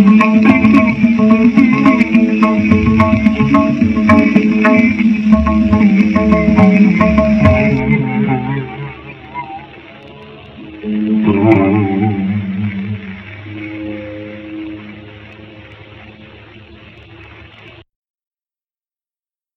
Música